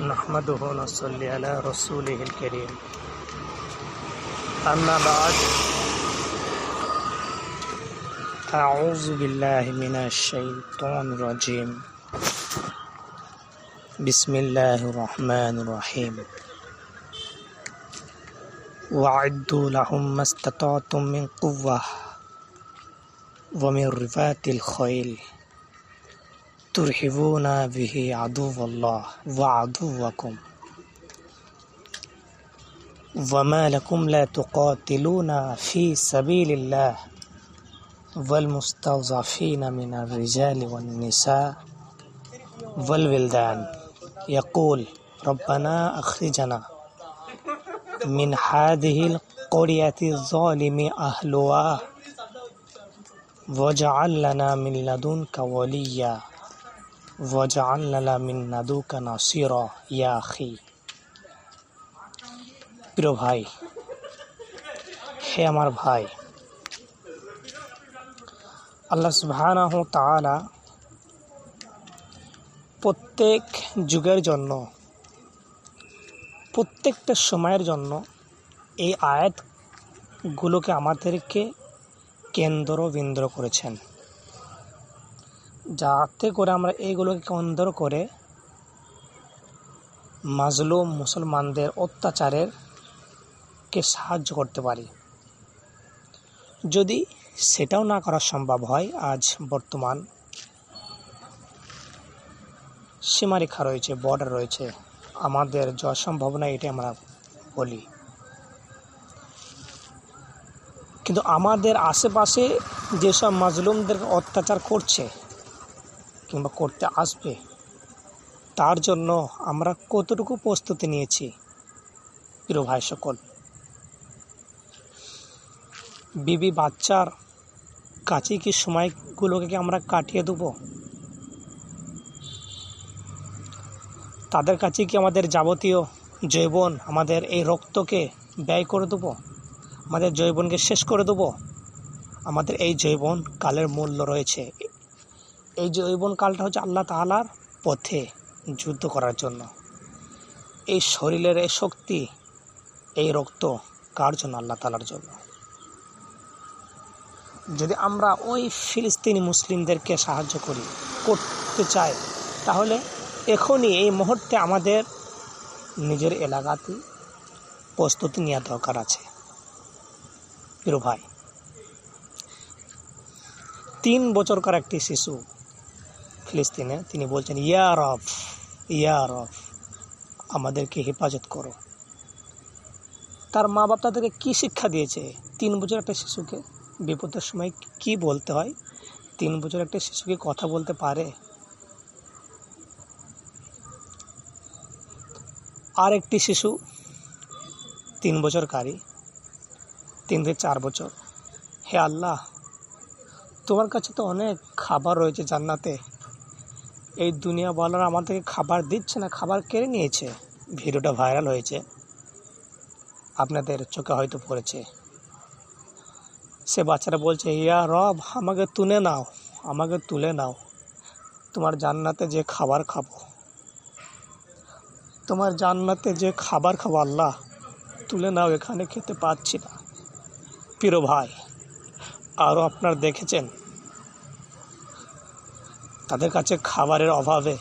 نحمده ونصلي على رسوله الكريم. أما بعد أعوذ بالله من الشيطان الرجيم. بسم الله الرحمن الرحيم. وأعدوا لهم ما استطعتم من قوة ومن رباط الخيل. ترحبون به عدو الله وعدوكم. وما لكم لا تقاتلون في سبيل الله والمستضعفين من الرجال والنساء والولدان. يقول ربنا أخرجنا من هذه القرية الظالم أهلها واجعل لنا من لدنك وليا. ওয়াজআল্লালা মিন নাদুকা নাসিরা ইয়া আখি হে আমার ভাই, আল্লাহ সুবহানাহু তাআলা প্রত্যেক যুগের জন্য, প্রত্যেকটা সময়ের জন্য এই আয়াতগুলোকে আমাদেরকে কেন্দ্রবিন্দ্র করেছেন। যাতে করে আমরা এইগুলোকে কেন্দ্র করে মাজলুম মুসলমানদের অত্যাচারের কে সাহায্য করতে পারি। যদি সেটাও না করা সম্ভব হয়, আজ বর্তমান সীমারেখা রয়েছে বর্ডার রয়েছে, আমাদের যা সম্ভব না এটা আমরা বলি। কিন্তু আমাদের আশেপাশে যেসব মাজলুমদের অত্যাচার করছে কিংবা করতে আসবে, তার জন্য আমরা কতটুকু প্রস্তুতি নিয়েছি, প্রিয় ভাই সকল। বিবি বাচ্চার কাছে কি সময়গুলোকে কি আমরা কাটিয়ে দেবো? তাদের কাছে কি আমাদের যাবতীয় জৈবন আমাদের এই রক্তকে ব্যয় করে দেবো? আমাদের জৈবনকে শেষ করে দেবো? আমাদের এই জৈবন কালের মূল্য রয়েছে। এই জৈবন কালটা হচ্ছে আল্লাহ তালার পথে যুদ্ধ করার জন্য। এই শরীরের এই শক্তি, এই রক্ত কার জন্য? আল্লাহ তালার জন্য। যদি আমরা ওই ফিলিস্তিনি মুসলিমদেরকে সাহায্য করি, করতে চাই, তাহলে এখনই এই মুহূর্তে আমাদের নিজের এলাকাতে প্রস্তুতি নেওয়া দরকার আছে। প্রিয় ভাই, তিন বছরকার একটি শিশু ফিলিস্তিনে, তিনি বলছেন, ইয়া রফ ইয়া রফ আমাদেরকে হেফাজত করো। তার মা বাপ তাদেরকে কী শিক্ষা দিয়েছে? তিন বছর একটা শিশুকে বিপদের সময় কি বলতে হয়? তিন বছর একটা শিশুকে কথা বলতে পারে? আর একটি শিশু তিন বছরকারী তিন থেকে চার বছর। হে আল্লাহ, তোমার কাছে তো অনেক খাবার রয়েছে জান্নাতে। এই দুনিয়া বলার আমাদেরকে খাবার দিচ্ছে না, খাবার কেড়ে নিয়েছে। ভিডিওটা ভাইরাল হয়েছে। আপনাদের চোখে হয়তো পড়েছে। সে বাচ্চারা বলছে, ইয়া রব, আমাকে তুলে নাও, আমাকে তুলে নাও। তোমার জান্নাতে যে খাবার খাব। তোমার জান্নাতে যে খাবার খাব, আল্লাহ, তুলে নাও, এখানে খেতে পাচ্ছি না। প্রিয় ভাই আরও আপনার দেখেছেন তাদের কাছে খাবারের অভাবে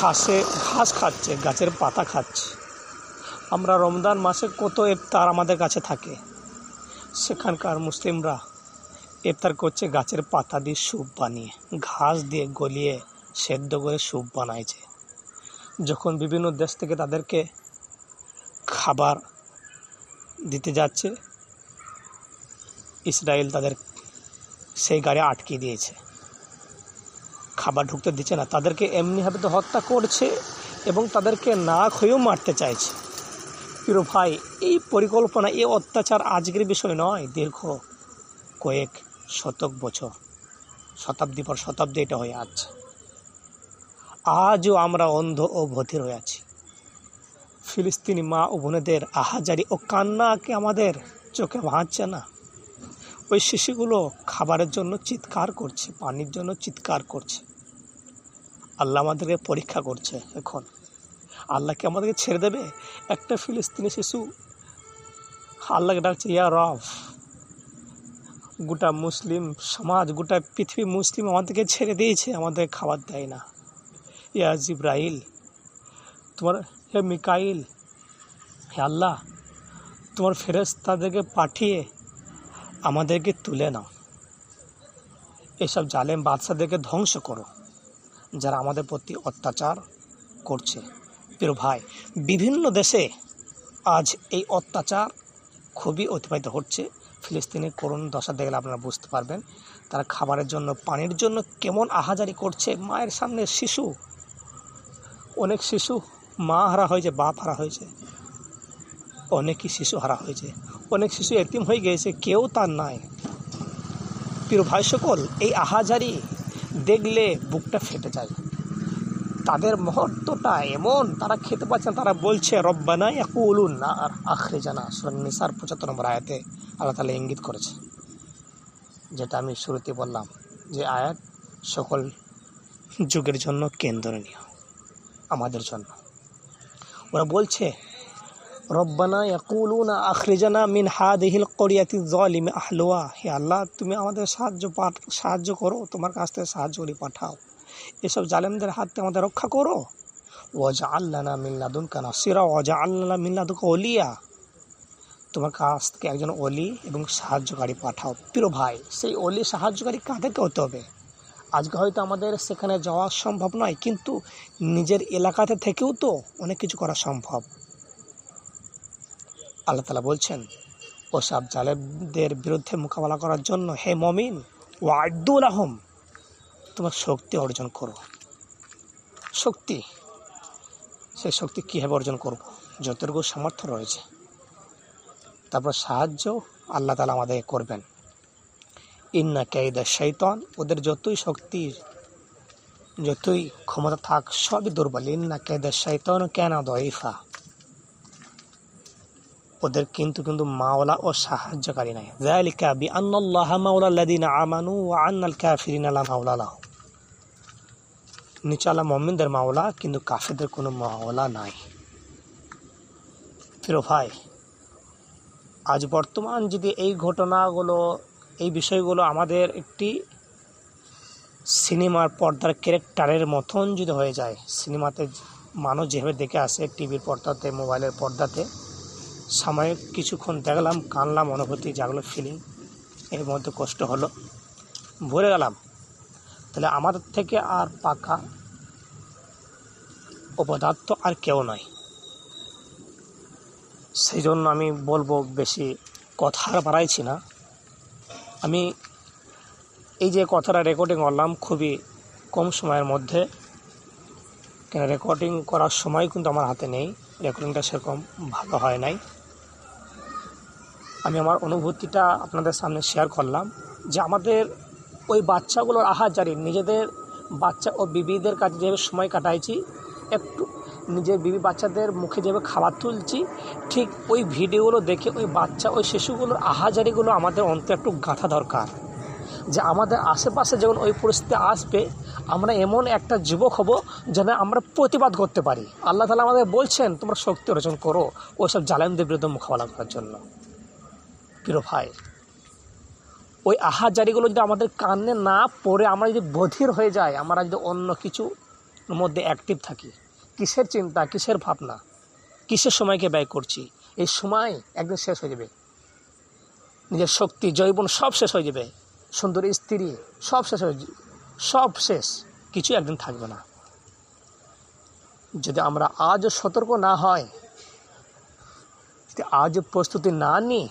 ঘাসে ঘাস খাচ্ছে, গাছের পাতা খাচ্ছে। আমরা রমজান মাসে কত ইফতার আমাদের কাছে থাকে। সেখানকার মুসলিমরা ইফতার করছে গাছের পাতা দিয়ে স্যুপ বানিয়ে, ঘাস দিয়ে গলিয়ে সেদ্ধ করে স্যুপ বানাইছে। যখন বিভিন্ন দেশ থেকে তাদেরকে খাবার দিতে যাচ্ছে, ইসরায়েল তাদের সেই গাড়ি আটকে দিয়েছে। খাবার ঢুকতে দিচ্ছে না। তাদেরকে এমনিভাবে তো হত্যা করছে এবং তাদেরকে না খেয়েও মারতে চাইছে। প্রিয় ভাই, এই পরিকল্পনা, এই অত্যাচার আজকের বিষয় নয়, দীর্ঘ কয়েক শতক বছর, শতাব্দী পর শতাব্দী এটা হয়ে আছে। আজও আমরা অন্ধ ও ভতির হয়ে আছি। ফিলিস্তিনি মা ও বোনেদের আহাজারি ও কান্নাকে আমাদের চোখে ভাঁজছে না। ওই শিশুগুলো খাবারের জন্য চিৎকার করছে, পানির জন্য চিৎকার করছে। আল্লাহ আমাদেরকে পরীক্ষা করছে এখন। আল্লাহকে আমাদেরকে ছেড়ে দেবে? একটা ফিলিস্তিনি শিশু আল্লাহকে ডাকছে, ইয়া রফ গোটা মুসলিম সমাজ, গোটা পৃথিবী মুসলিম আমাদেরকে ছেড়ে দিয়েছে, আমাদের খাবার দেয় না। ইয়া জিব্রাইল, তোমার, হে মিকাইল, হে আল্লাহ, তোমার ফেরেস্তাদেরকে পাঠিয়ে আমাদেরকে তুলে নাও। এসব জালেম বাদশাদেরকে ধ্বংস করো, যারা আমাদের প্রতি অত্যাচার করছে। প্রিয় ভাই, বিভিন্ন দেশে আজ এই অত্যাচার খুবই অতিবাহিত হচ্ছে। ফিলিস্তিনের করুণ দশা দেখলে আপনারা বুঝতে পারবেন, তারা খাবারের জন্য, পানির জন্য কেমন আহাজারি করছে। মায়ের সামনে শিশু, অনেক শিশু, মা হারা হয়েছে, বাপ হারা হয়েছে। অনেকই শিশু হারা হয়েছে। অনেক শিশু এতিম হয়ে গিয়েছে, কেউ তার নাই। প্রিয় ভাই সকল, এই আহাজারি দেখলে বুকটা ফেটে যায়। তাদের মহত্বটা এমন, তারা খেতে পাচ্ছে তারা বলছে, রব্বানা ইয়াকুলুন না আর আখরে জানা নিসার পঁচাত্তর নম্বর আয়াতে আল্লাহ তালা ইঙ্গিত করেছে, যেটা আমি শুরুতে বললাম যে আয়াত সকল যুগের জন্য কেন্দ্রনীয় আমাদের জন্য। ওরা বলছে রব্বানা ইয়াকুলুনা আখরিজানা মিন হাদিহিল করিয়াতি জলিম আহলুয়া। হে আল্লাহ, তুমি আমাদের সাহায্য পাঠ, সাহায্য করো, তোমার কাছ থেকে সাহায্য করে পাঠাও। এসব জালেমদের হাত থেকে আমাদের রক্ষা করো। ওয়াজা আল্লানা মিল্লাদুন কানা সিরা ওয়াজা আল্লাহ মিল্লাদুকা অলিয়া তোমার কাছ থেকে একজন অলি এবং সাহায্যকারী পাঠাও। প্রিয় ভাই, সেই অলি সাহায্যকারী কাদেরকে হতে হবে? আজকে হয়তো আমাদের সেখানে যাওয়া সম্ভব নয়, কিন্তু নিজের এলাকাতে থেকেও তো অনেক কিছু করা সম্ভব। আল্লাহ তালা বলছেন ওসব জালেমদের বিরুদ্ধে মোকাবেলা করার জন্য হে মমিন ও আব্দুল আহম তোমার শক্তি অর্জন করো। শক্তি, সেই শক্তি কীভাবে অর্জন করব? যতটুকু সামর্থ্য রয়েছে। তারপর সাহায্য আল্লাহ তালা আমাদের করবেন। ইন্না কেদা শৈতন ওদের যতই শক্তি, যতই ক্ষমতা থাক, সবই দুর্বল। ইন্না কেদা শৈতন কেন দইফা ওদের কিন্তু কিন্তু মাওলা ও সাহায্যকারী নাই। যালিকা বি আন্নাল্লাহ মাওলা আল্লাযিনা আমানু ওয়া আন্নাল কাফিরিনা লা মাওলা লাহুম নিচালা মুমিনদের মাওলা কিন্তু কাফেরদের কোনো মাওলা নাই। ফিরো ভাই, আজ বর্তমান যদি এই ঘটনাগুলো, এই বিষয়গুলো আমাদের একটি সিনেমার পর্দার ক্যারেক্টারের মতন যদি হয়ে যায়, সিনেমাতে মানুষ যেভাবে দেখে আসে, টিভির পর্দাতে, মোবাইলের পর্দাতে সাময়িক কিছুক্ষণ দেখলাম, কানলাম, অনুভূতি জাগলো ফিলিং এর মধ্যে কষ্ট হলো। ভরে গেলাম। তাহলে আমাদের থেকে আর পাকা অপদার্থ আর কেউ নয়। সেই জন্য আমি বলব বেশি কথা আর বাড়াইছি না। আমি এই যে কথাটা রেকর্ডিং করলাম খুবই কম সময়ের মধ্যে। কেন রেকর্ডিং করার সময় কিন্তু আমার হাতে নেই। রেকর্ডিংটা সেরকম ভালো হয় নাই। আমি আমার অনুভূতিটা আপনাদের সামনে শেয়ার করলাম যে আমাদের ওই বাচ্চাগুলোর আহাজারি, নিজেদের বাচ্চা ও বিবিদের কাছে যেভাবে সময় কাটাইছি, একটু নিজের বিবি বাচ্চাদের মুখে যেভাবে খাবার তুলছি, ঠিক ওই ভিডিওগুলো দেখে ওই বাচ্চা ওই শিশুগুলোর আহাজারিগুলো আমাদের অন্ত একটু গাঁথা দরকার। যে আমাদের আশেপাশে যখন ওই পরিস্থিতি আসবে, আমরা এমন একটা যুবক হব যেন আমরা প্রতিবাদ করতে পারি। আল্লাহ তালা আমাদের বলছেন, তোমরা শক্তি অর্জন করো ওইসব জালেমদের বিরুদ্ধে মোকাবেলা করার জন্য। প্রিয় ভাই, ওই আহাজারিগুলো যদি আমাদের কানে না পড়ে, আমরা যদি বধির হয়ে যাই, আমরা যদি অন্য কিছু মধ্যে অ্যাক্টিভ থাকি, কিসের চিন্তা, কিসের ভাবনা, কিসের সময়কে ব্যয় করছি? এই সময় একদিন শেষ হয়ে যাবে। নিজের শক্তি জৈবন সব শেষ হয়ে যাবে। সুন্দর স্ত্রী, সব শেষ হয়ে সব শেষ। কিছু একদিন থাকবে না। যদি আমরা আজও সতর্ক না হয়, যদি আজও প্রস্তুতি না নিই,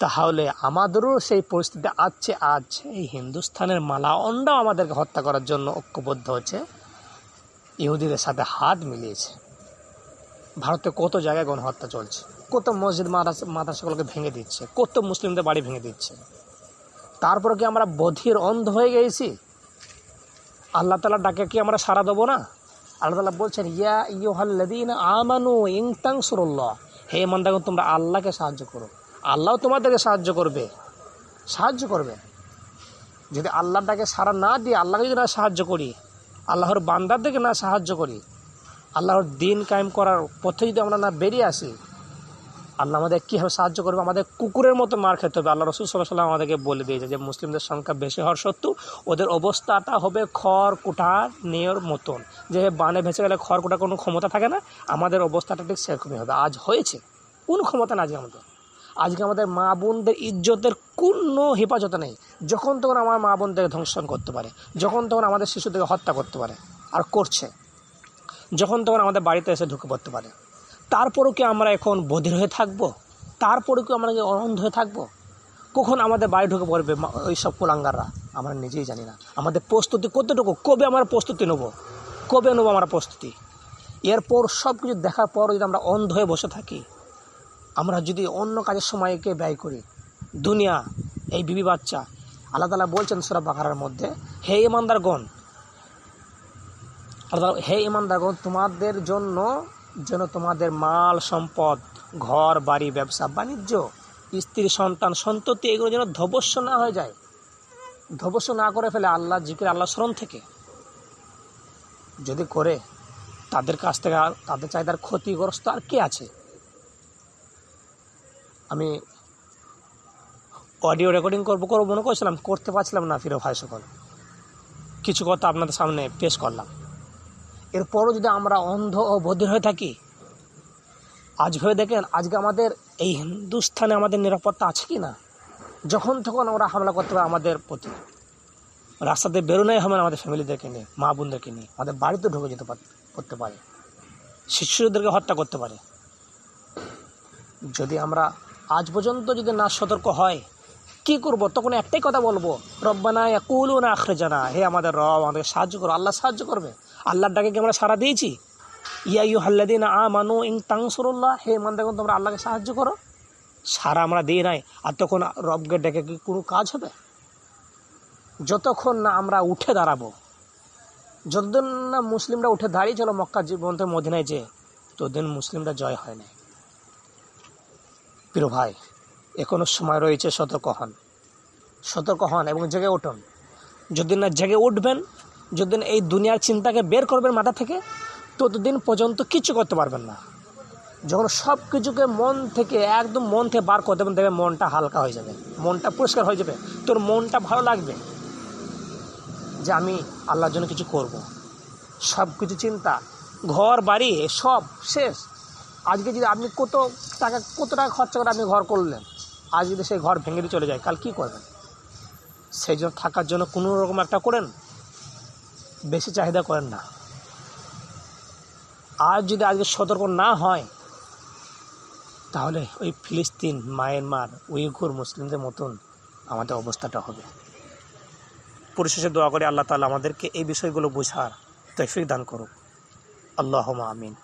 তাহলে আমাদেরও সেই পরিস্থিতি আছে। আজ এই হিন্দুস্থানের মালাঅন্ডাও আমাদেরকে হত্যা করার জন্য ঐক্যবদ্ধ হচ্ছে ইহুদিদের সাথে হাত মিলিয়েছে। ভারতে কত জায়গায় গণহত্যা চলছে? কত মসজিদ, মাদ্রাসা, মাদ্রাসাগুলোকে ভেঙে দিচ্ছে? কত মুসলিমদের বাড়ি ভেঙে দিচ্ছে? তারপরে কি আমরা বধির অন্ধ হয়ে গেছি? আল্লাহ তালা ডাকে কি আমরা সারা দেবো না? আল্লাহ তালা বলছেন, ইয়া ইয়োহাল্লাদিন আমানু ইংতাং সুরল্লাহ হে মন্দাগুন তোমরা আল্লাহকে সাহায্য করো। আল্লাহ তোমাদেরকে সাহায্য করবে। সাহায্য করবে। যদি আল্লাহটাকে সারা না দিয়ে আল্লাহকে যদি না সাহায্য করি, আল্লাহর বান্দারদেরকে না সাহায্য করি আল্লাহর দিন কায়েম করার পথে যদি আমরা না বেরিয়ে আসি, আল্লাহ আমাদের কীভাবে সাহায্য করবে? আমাদের কুকুরের মতো মার খেতে হবে। আল্লাহ রসুল সাল্লাহ সাল্লাম আমাদেরকে বলে দিয়েছে যে, মুসলিমদের সংখ্যা বেশি হওয়ার সত্ত্বেও ওদের অবস্থাটা হবে খড় কুটার নেওয়ার মতন। যে বানে ভেসে গেলে খড় কুটার কোনো ক্ষমতা থাকে না, আমাদের অবস্থাটা ঠিক সেরকমই হবে। আজ হয়েছে। কোনো ক্ষমতা না আজকে আমাদের আজকে আমাদের মা বোনদের ইজ্জতের কোনো হেফাজত নেই। যখন তখন আমার মা বোনদেরকে ধ্বংসন করতে পারে, যখন তখন আমাদের শিশুদেরকে হত্যা করতে পারে, আর করছে। যখন তখন আমাদের বাড়িতে এসে ঢুকে পড়তে পারে। তারপরও কি আমরা এখন বধির হয়ে থাকব? তারপরেও কি আমরা অন্ধ হয়ে থাকব? কখন আমাদের বাড়ি ঢুকে পড়বে ওই সব কুলাঙ্গাররা? আমরা নিজেই জানি না। আমাদের প্রস্তুতি কতটুকু? কবে আমরা প্রস্তুতি নেব? কবে নেব আমরা প্রস্তুতি? এরপর সব কিছু দেখার পর যদি আমরা অন্ধ হয়ে বসে থাকি, আমরা যদি অন্য কাজের সময়কে ব্যয় করি, দুনিয়া, এই বিবি বাচ্চা, আল্লাহ তালা বলছেন সুরা বাকারার মধ্যে, হে ইমানদারগণ তাআলা, হে ইমানদারগণ তোমাদের জন্য যেন তোমাদের মাল সম্পদ ঘর বাড়ি ব্যবসা বাণিজ্য স্ত্রী সন্তান সন্ততি এগুলো যেন ধবস্য না হয়ে যায়। ধবস্য না করে ফেলে আল্লাহ জিকির আল্লাহ স্মরণ থেকে। যদি করে তাদের কাছ থেকে তাদের চাহিদার ক্ষতিগ্রস্ত আর কে আছে? আমি অডিও রেকর্ডিং করব করব মনে করছিলাম করতে পারছিলাম না ফিরো ভাই সকল। কিছু কথা আপনাদের সামনে পেশ করলাম। এরপরও যদি আমরা অন্ধ ও বধির হয়ে থাকি, আজ ভেবে দেখেন, আজকে আমাদের এই হিন্দুস্থানে আমাদের নিরাপত্তা আছে কি না? যখন তখন আমরা হামলা করতে পারি আমাদের প্রতি। রাস্তাতে বেরোনোই হবে আমাদের ফ্যামিলিদেরকে নিয়ে, মা বোনদেরকে নিয়ে। আমাদের বাড়িতে ঢুকে যেতে করতে পারে। শিশুদেরকে হত্যা করতে পারে। যদি আমরা আজ পর্যন্ত যদি না সতর্ক হয় কি করব? তখন একটাই কথা বলব, রব্বানা কুলু না আখরে জানা হে আমাদের রব আমাদের সাহায্য করো। আল্লাহ সাহায্য করবে? আল্লাহর ডাকে কি আমরা সারা দিয়েছি? ইয়াইউ হাল্লাদিন আ মানু ইং তাংসরুল্লাহ হে মান দেখুন তোমরা আল্লাহকে সাহায্য করো। সারা আমরা দিই নাই। আর তখন রবকে ডেকে কি কোনো কাজ হবে? যতক্ষণ না আমরা উঠে দাঁড়াবো, যতদিন না মুসলিমরা উঠে দাঁড়িয়ে চলো মক্কা জীবন্তের মদিনায় যে ততদিন মুসলিমরা জয় হয় না প্রিয় ভাই এখনও সময় রয়েছে, সতর্ক হন। সতর্ক হন এবং জেগে উঠুন। যদি না জেগে উঠবেন, যদি এই দুনিয়ার চিন্তাকে বের করবেন মাথা থেকে, ততদিন পর্যন্ত কিছু করতে পারবেন না। যখন সব কিছুকে মন থেকে, একদম মন থেকে বার করে দেবেন, দেখবেন মনটা হালকা হয়ে যাবে। মনটা পরিষ্কার হয়ে যাবে। তোর মনটা ভালো লাগবে যে আমি আল্লাহর জন্য কিছু করব। সব কিছু চিন্তা, ঘর, বাড়ি, সব শেষ। আজকে যদি আপনি কত টাকা কত টাকা খরচা করে আপনি ঘর করলেন আজ যদি সেই ঘর ভেঙে চলে যায়, কাল কি করবেন? সেই জন্য থাকার জন্য কোনো রকম একটা করেন, বেশি চাহিদা করেন না। আর যদি আজকে সতর্ক না হয়, তাহলে ওই ফিলিস্তিন, মায়ানমার, উইঘুর মুসলিমদের মতন আমাদের অবস্থাটা হবে। পরিশেষে দোয়া করে, আল্লাহ তালা আমাদেরকে এই বিষয়গুলো বোঝার তৌফিক দান করুক। আল্লাহ আমিন।